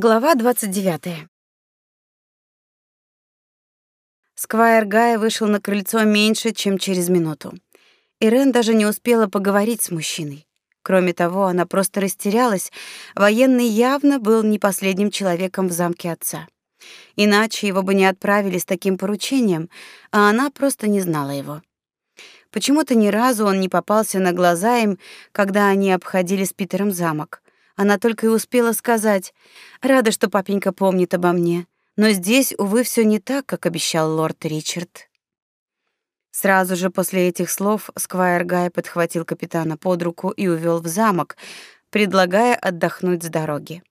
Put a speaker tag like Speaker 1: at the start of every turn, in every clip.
Speaker 1: Глава 29. Сквайр Гай вышел на крыльцо меньше, чем через минуту. Ирен даже не успела поговорить с мужчиной. Кроме того, она просто растерялась. Военный явно был не последним человеком в замке отца. Иначе его бы не отправили с таким поручением, а она просто не знала его. Почему-то ни разу он не попался на глаза им, когда они обходили с Питером замок — она только и успела сказать: "Рада, что папенька помнит обо мне, но здесь увы все не так, как обещал лорд Ричард". Сразу же после этих слов сквайр Гай подхватил капитана под руку и увел в замок, предлагая отдохнуть с дороги.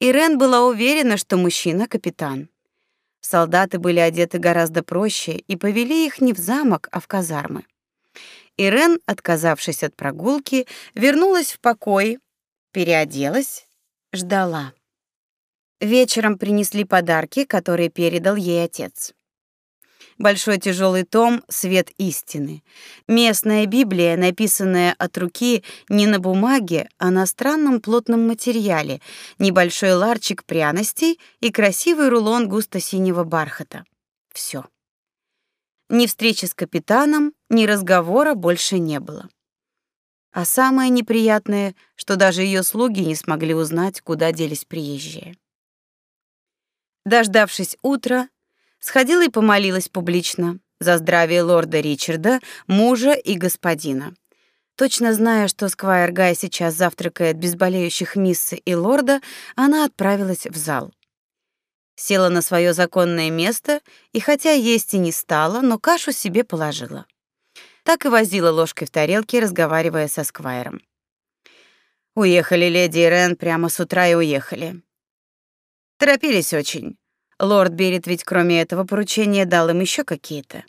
Speaker 1: Ирен была уверена, что мужчина капитан. Солдаты были одеты гораздо проще и повели их не в замок, а в казармы. Ирен, отказавшись от прогулки, вернулась в покой, переоделась, ждала. Вечером принесли подарки, которые передал ей отец. Большой тяжелый том Свет истины. Местная Библия, написанная от руки не на бумаге, а на странном плотном материале, небольшой ларчик пряностей и красивый рулон густо-синего бархата. Все. Ни встречи с капитаном, ни разговора больше не было. А самое неприятное, что даже ее слуги не смогли узнать, куда делись приезжие. Дождавшись утра, сходила и помолилась публично за здравие лорда Ричарда, мужа и господина. Точно зная, что Сквайр Гай сейчас завтракает без болеющих миссы и лорда, она отправилась в зал. Села на свое законное место и хотя есть и не стала, но кашу себе положила так и возила ложкой в тарелке, разговаривая со сквайром. Уехали леди Ирен прямо с утра и уехали. Торопились очень. Лорд Берет ведь кроме этого поручения дал им еще какие-то.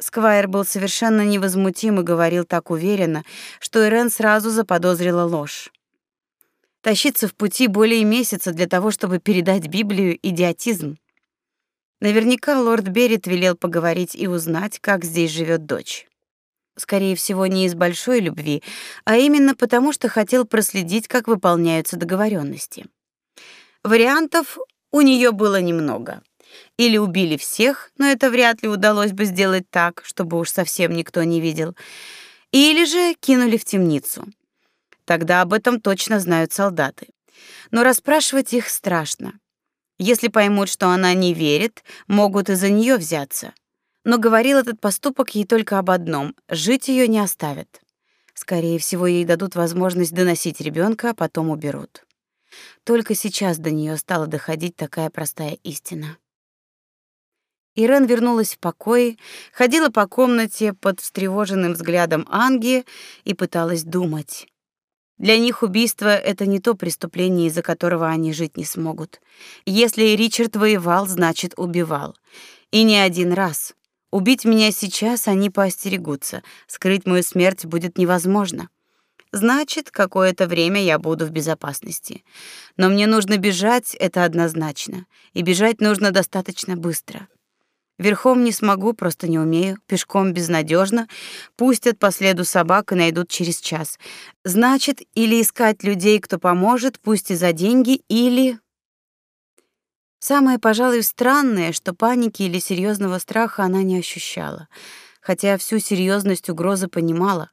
Speaker 1: Сквайр был совершенно невозмутим и говорил так уверенно, что Ирен сразу заподозрила ложь. Тащиться в пути более месяца для того, чтобы передать Библию — идиотизм. Наверняка лорд Берет велел поговорить и узнать, как здесь живет дочь скорее всего, не из большой любви, а именно потому, что хотел проследить, как выполняются договоренности. Вариантов у нее было немного. Или убили всех, но это вряд ли удалось бы сделать так, чтобы уж совсем никто не видел. Или же кинули в темницу. Тогда об этом точно знают солдаты. Но расспрашивать их страшно. Если поймут, что она не верит, могут из-за нее взяться но говорил этот поступок ей только об одном — жить ее не оставят. Скорее всего, ей дадут возможность доносить ребенка, а потом уберут. Только сейчас до нее стала доходить такая простая истина. Ирен вернулась в покой, ходила по комнате под встревоженным взглядом Анги и пыталась думать. Для них убийство — это не то преступление, из-за которого они жить не смогут. Если Ричард воевал, значит, убивал. И не один раз. Убить меня сейчас они поостерегутся, скрыть мою смерть будет невозможно. Значит, какое-то время я буду в безопасности. Но мне нужно бежать, это однозначно. И бежать нужно достаточно быстро. Верхом не смогу, просто не умею. Пешком безнадежно. Пустят по следу собак и найдут через час. Значит, или искать людей, кто поможет, пусть и за деньги, или Самое, пожалуй, странное, что паники или серьезного страха она не ощущала, хотя всю серьезность угрозы понимала.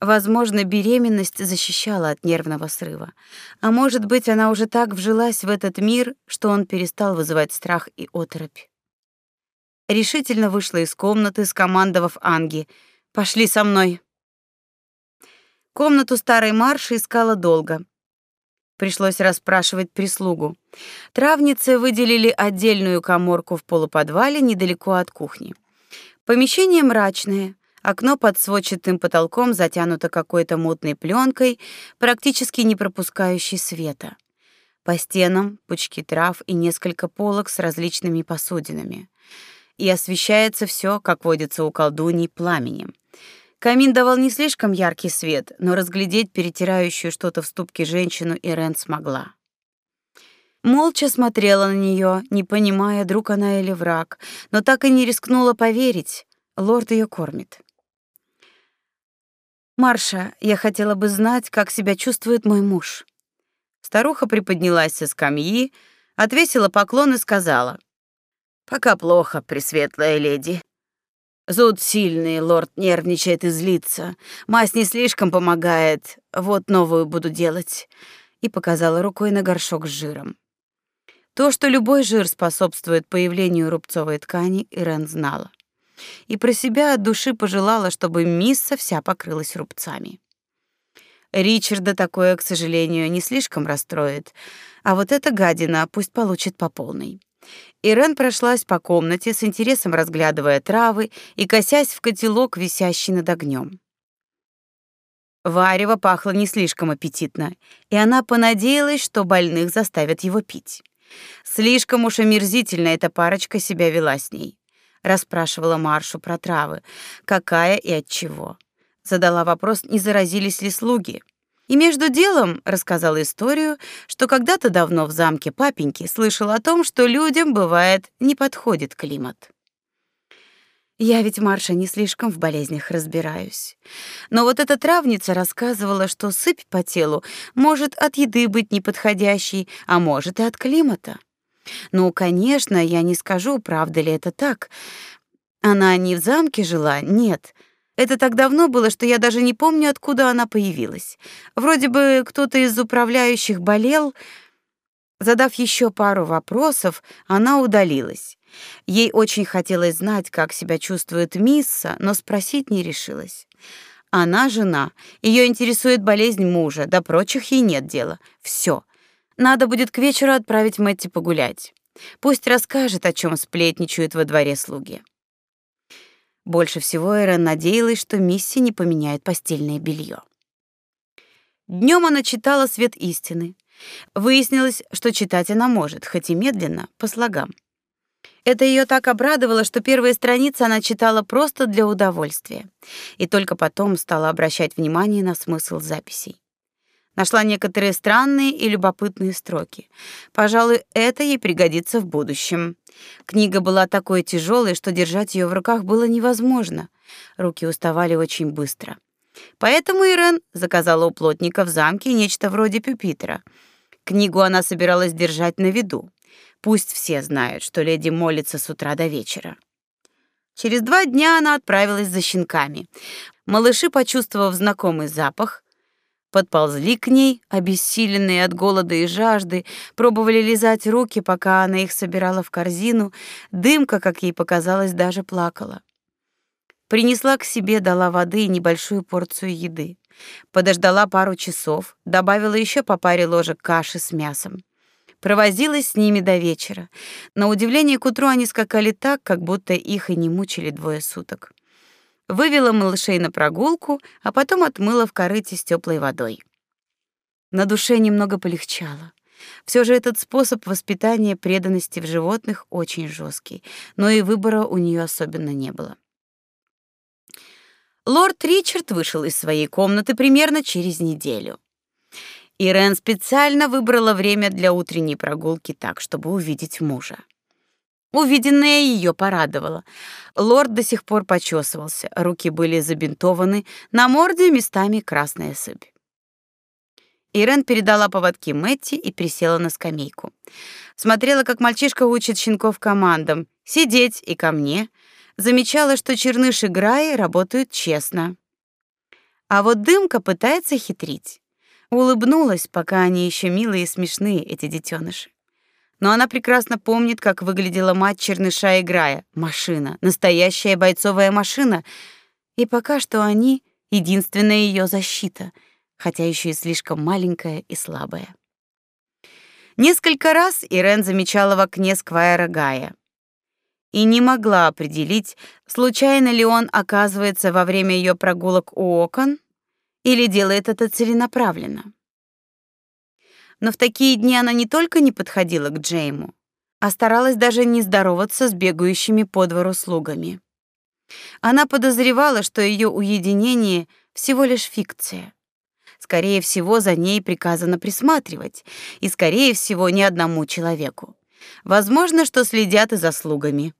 Speaker 1: Возможно, беременность защищала от нервного срыва, а может быть, она уже так вжилась в этот мир, что он перестал вызывать страх и оторопь. Решительно вышла из комнаты, скомандовав Анги: "Пошли со мной". Комнату старой Марши искала долго. Пришлось расспрашивать прислугу. Травнице выделили отдельную каморку в полуподвале недалеко от кухни. Помещение мрачное, окно под сводчатым потолком затянуто какой-то мутной пленкой, практически не пропускающей света. По стенам пучки трав и несколько полок с различными посудинами. И освещается все, как водится у колдуней, пламенем. Камин давал не слишком яркий свет, но разглядеть перетирающую что-то в ступке женщину Ирен смогла. Молча смотрела на нее, не понимая, друг она или враг, но так и не рискнула поверить. Лорд ее кормит. Марша, я хотела бы знать, как себя чувствует мой муж. Старуха приподнялась со скамьи, отвесила поклон и сказала: "Пока плохо, пресветлая леди. Зуд сильный, лорд нервничает и злится. Мазь не слишком помогает. Вот новую буду делать". И показала рукой на горшок с жиром. То, что любой жир способствует появлению рубцовой ткани, Ирен знала. И про себя от души пожелала, чтобы мисса вся покрылась рубцами. Ричарда такое, к сожалению, не слишком расстроит, а вот эта гадина пусть получит по полной. Ирен прошлась по комнате с интересом разглядывая травы и косясь в котелок, висящий над огнем. Варево пахло не слишком аппетитно, и она понадеялась, что больных заставят его пить. Слишком уж омерзительно эта парочка себя вела с ней. Расспрашивала Маршу про травы, какая и от чего. Задала вопрос, не заразились ли слуги. И между делом рассказала историю, что когда-то давно в замке папеньки слышал о том, что людям бывает не подходит климат. Я ведь, Марша, не слишком в болезнях разбираюсь. Но вот эта травница рассказывала, что сыпь по телу может от еды быть неподходящей, а может и от климата. Ну, конечно, я не скажу, правда ли это так. Она не в замке жила, нет. Это так давно было, что я даже не помню, откуда она появилась. Вроде бы кто-то из управляющих болел. Задав еще пару вопросов, она удалилась. Ей очень хотелось знать, как себя чувствует Мисса, но спросить не решилась. Она жена, ее интересует болезнь мужа, до прочих ей нет дела. Все. Надо будет к вечеру отправить Мэтти погулять. Пусть расскажет, о чем сплетничают во дворе слуги. Больше всего Эрен надеялась, что Мисси не поменяет постельное белье. Днем она читала «Свет истины». Выяснилось, что читать она может, хоть и медленно, по слогам. Это ее так обрадовало, что первые страницы она читала просто для удовольствия, и только потом стала обращать внимание на смысл записей. Нашла некоторые странные и любопытные строки. Пожалуй, это ей пригодится в будущем. Книга была такой тяжелой, что держать ее в руках было невозможно. Руки уставали очень быстро. Поэтому Ирен заказала у плотника в замке нечто вроде пюпитра. Книгу она собиралась держать на виду. Пусть все знают, что леди молится с утра до вечера. Через два дня она отправилась за щенками. Малыши, почувствовав знакомый запах, подползли к ней, обессиленные от голода и жажды, пробовали лизать руки, пока она их собирала в корзину. Дымка, как ей показалось, даже плакала. Принесла к себе, дала воды и небольшую порцию еды. Подождала пару часов, добавила еще по паре ложек каши с мясом. Провозилась с ними до вечера. На удивление к утру они скакали так, как будто их и не мучили двое суток. Вывела малышей на прогулку, а потом отмыла в корыте с теплой водой. На душе немного полегчало. Все же этот способ воспитания преданности в животных очень жесткий, но и выбора у нее особенно не было. Лорд Ричард вышел из своей комнаты примерно через неделю. Ирен специально выбрала время для утренней прогулки так, чтобы увидеть мужа. Увиденное ее порадовало. Лорд до сих пор почесывался, руки были забинтованы, на морде местами красная сыпь. Ирен передала поводки Мэтти и присела на скамейку. Смотрела, как мальчишка учит щенков командам «сидеть» и «ко мне». Замечала, что Черныш и Грай работают честно. А вот Дымка пытается хитрить. Улыбнулась, пока они еще милые и смешные, эти детеныши. Но она прекрасно помнит, как выглядела мать Черныша играя. Машина, настоящая бойцовая машина. И пока что они — единственная ее защита, хотя еще и слишком маленькая и слабая. Несколько раз Ирен замечала в окне Сквайра Гая и не могла определить, случайно ли он оказывается во время ее прогулок у окон или делает это целенаправленно. Но в такие дни она не только не подходила к Джейму, а старалась даже не здороваться с бегающими по двору слугами. Она подозревала, что ее уединение всего лишь фикция. Скорее всего, за ней приказано присматривать, и скорее всего, не одному человеку. Возможно, что следят и за слугами.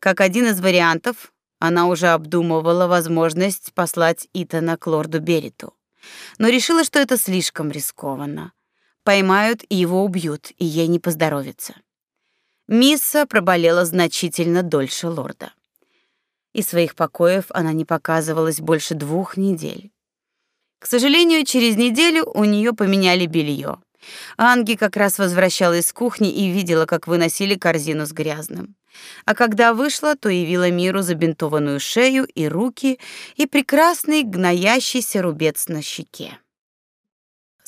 Speaker 1: Как один из вариантов, она уже обдумывала возможность послать Итана к лорду Бериту, но решила, что это слишком рискованно. Поймают и его убьют, и ей не поздоровится. Мисса проболела значительно дольше лорда. Из своих покоев она не показывалась больше двух недель. К сожалению, через неделю у нее поменяли белье. Анги как раз возвращалась с кухни и видела, как выносили корзину с грязным. А когда вышла, то явила миру забинтованную шею и руки и прекрасный гноящийся рубец на щеке.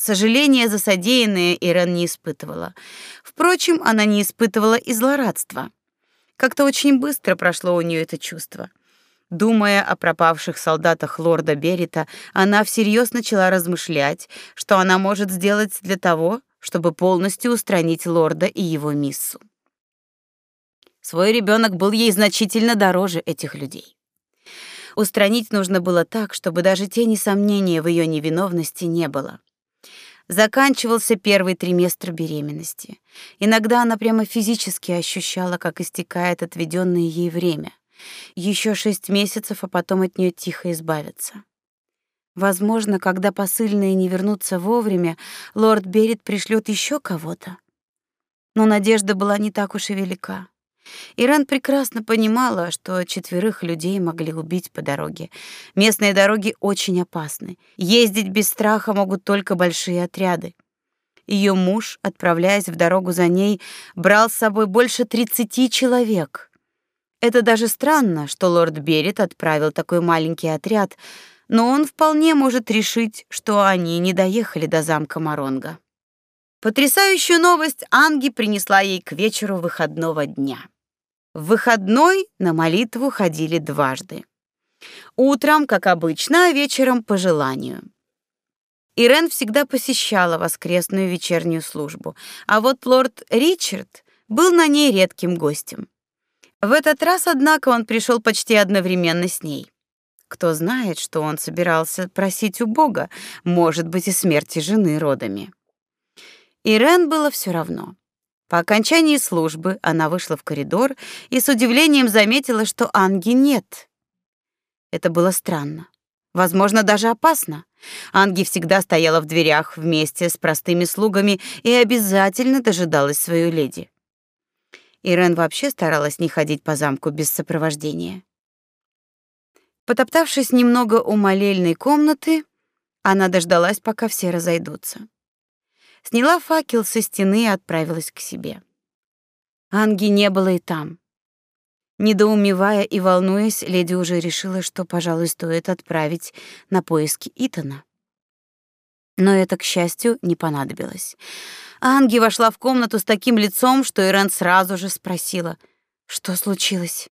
Speaker 1: Сожаления за содеянное Ирен не испытывала. Впрочем, она не испытывала и злорадства. Как-то очень быстро прошло у нее это чувство. Думая о пропавших солдатах лорда Берита, она всерьез начала размышлять, что она может сделать для того, чтобы полностью устранить лорда и его миссу. Свой ребенок был ей значительно дороже этих людей. Устранить нужно было так, чтобы даже тени сомнения в ее невиновности не было. Заканчивался первый триместр беременности. Иногда она прямо физически ощущала, как истекает отведенное ей время. Еще шесть месяцев, а потом от нее тихо избавиться. Возможно, когда посыльные не вернутся вовремя, лорд Берет пришлет еще кого-то. Но надежда была не так уж и велика. Иран прекрасно понимала, что четверых людей могли убить по дороге. Местные дороги очень опасны. Ездить без страха могут только большие отряды. Ее муж, отправляясь в дорогу за ней, брал с собой больше 30 человек. Это даже странно, что лорд Берет отправил такой маленький отряд, но он вполне может решить, что они не доехали до замка Маронга. Потрясающую новость Анги принесла ей к вечеру выходного дня. В выходной на молитву ходили дважды. Утром, как обычно, а вечером по желанию. Ирен всегда посещала воскресную вечернюю службу, а вот лорд Ричард был на ней редким гостем. В этот раз, однако, он пришел почти одновременно с ней. Кто знает, что он собирался просить у Бога, может быть, и смерти жены родами. Ирен было все равно. По окончании службы она вышла в коридор и с удивлением заметила, что Анги нет. Это было странно, возможно, даже опасно. Анги всегда стояла в дверях вместе с простыми слугами и обязательно дожидалась свою леди. Ирен вообще старалась не ходить по замку без сопровождения. Потоптавшись немного у молельной комнаты, она дождалась, пока все разойдутся сняла факел со стены и отправилась к себе. Анги не было и там. Недоумевая и волнуясь, леди уже решила, что, пожалуй, стоит отправить на поиски Итана. Но это, к счастью, не понадобилось. Анги вошла в комнату с таким лицом, что Ирен сразу же спросила: "Что случилось?"